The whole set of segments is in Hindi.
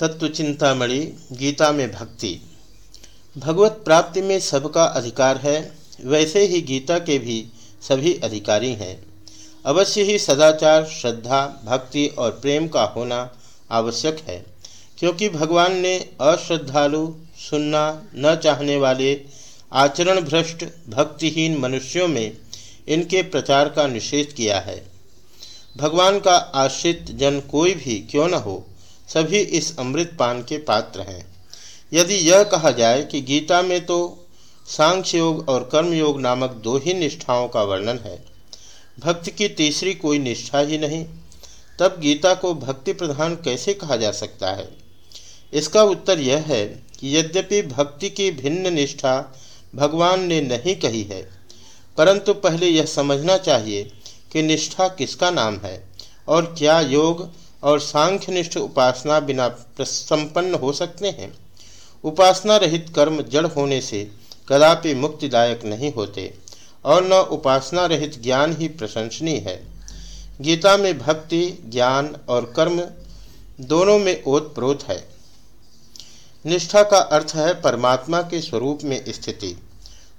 तत्व चिंतामणि गीता में भक्ति। भगवत प्राप्ति में सबका अधिकार है, वैसे ही गीता के भी सभी अधिकारी हैं। अवश्य ही सदाचार, श्रद्धा, भक्ति और प्रेम का होना आवश्यक है, क्योंकि भगवान ने अश्रद्धालु, सुनना न चाहने वाले आचरण भ्रष्ट भक्तिहीन मनुष्यों में इनके प्रचार का निषेध किया है। भगवान का आश्रित जन कोई भी क्यों न हो सभी इस अमृत पान के पात्र हैं। यदि यह कहा जाए कि गीता में तो सांख्य योग और कर्म योग नामक दो ही निष्ठाओं का वर्णन है, भक्ति की तीसरी कोई निष्ठा ही नहीं, तब गीता को भक्ति प्रधान कैसे कहा जा सकता है? इसका उत्तर यह है कि यद्यपि भक्ति की भिन्न निष्ठा भगवान ने नहीं कही है, परंतु पहले यह समझना चाहिए कि निष्ठा किसका नाम है और क्या योग और सांख्यनिष्ठ उपासना बिना संपन्न हो सकते हैं। उपासना रहित कर्म जड़ होने से कदापि मुक्तिदायक नहीं होते, और न उपासना रहित ज्ञान ही प्रशंसनीय है। गीता में भक्ति, ज्ञान और कर्म दोनों में ओतप्रोत है। निष्ठा का अर्थ है परमात्मा के स्वरूप में स्थिति,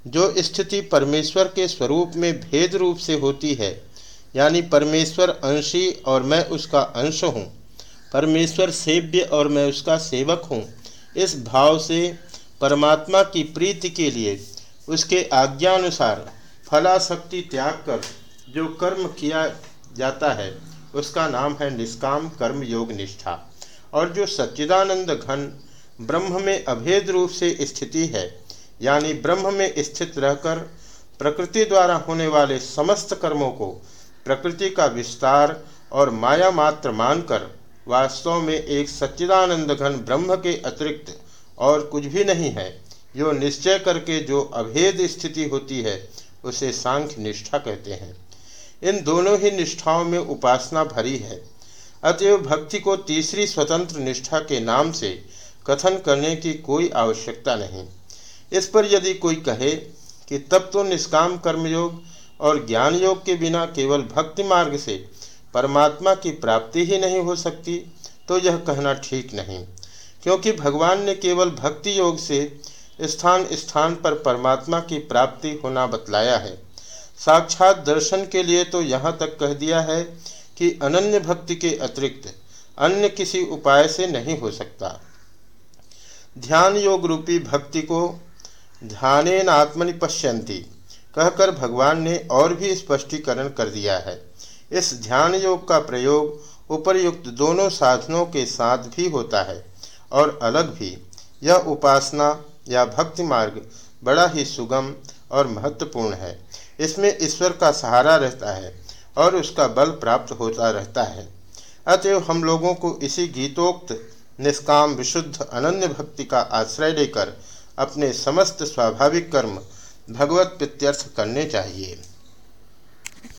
जो स्थिति परमेश्वर के स्वरूप में भेद रूप से होती है यानी परमेश्वर अंशी और मैं उसका अंश हूँ। परमेश्वर सेव्य और मैं उसका सेवक हूँ। इस भाव से परमात्मा की प्रीति के लिए उसके आज्ञानुसार फलाशक्ति त्याग कर जो कर्म किया जाता है, उसका नाम है निष्काम कर्म योग निष्ठा। और जो सच्चिदानंद घन ब्रह्म में अभेद रूप से स्थिति है, यानी ब्रह्म में स्थित रहकर प्रकृति द्वारा होने वाले समस्त कर्मों को प्रकृति का विस्तार और माया मात्र मानकर वास्तव में एक सच्चिदानंद घन ब्रह्म के अतिरिक्त और कुछ भी नहीं है। जो निश्चय करके जो अभेद स्थिति होती है, उसे सांख्य निष्ठा कहते हैं। इन दोनों ही निष्ठाओं में उपासना भरी है। अतएव भक्ति को तीसरी स्वतंत्र निष्ठा के नाम से कथन करने की कोई आवश्यकता नहीं। इस पर यदि कोई कहे कि तब तो निष्काम कर्मयोग और ज्ञान योग के बिना केवल भक्ति मार्ग से परमात्मा की प्राप्ति ही नहीं हो सकती तो यह कहना ठीक नहीं। क्योंकि भगवान ने केवल भक्ति योग से स्थान स्थान पर परमात्मा की प्राप्ति होना बतलाया है। साक्षात दर्शन के लिए तो यहाँ तक कह दिया है कि अनन्य भक्ति के अतिरिक्त अन्य किसी उपाय से नहीं हो सकता। ध्यान योग रूपी भक्ति को ध्यान आत्मनि पश्यंती कहकर भगवान ने और भी स्पष्टीकरण कर दिया है। इस ध्यान योग का प्रयोग उपरयुक्त दोनों साधनों के साथ भी होता है और अलग भी। यह उपासना या भक्ति मार्ग बड़ा ही सुगम और महत्वपूर्ण है। इसमें ईश्वर का सहारा रहता है और उसका बल प्राप्त होता रहता है। अतएव हम लोगों को इसी गीतोक्त, निष्काम, विशुद्ध, अनन्य भक्ति का आश्रय लेकर अपने समस्त स्वाभाविक कर्म भगवत प्रत्यर्थ करने चाहिए।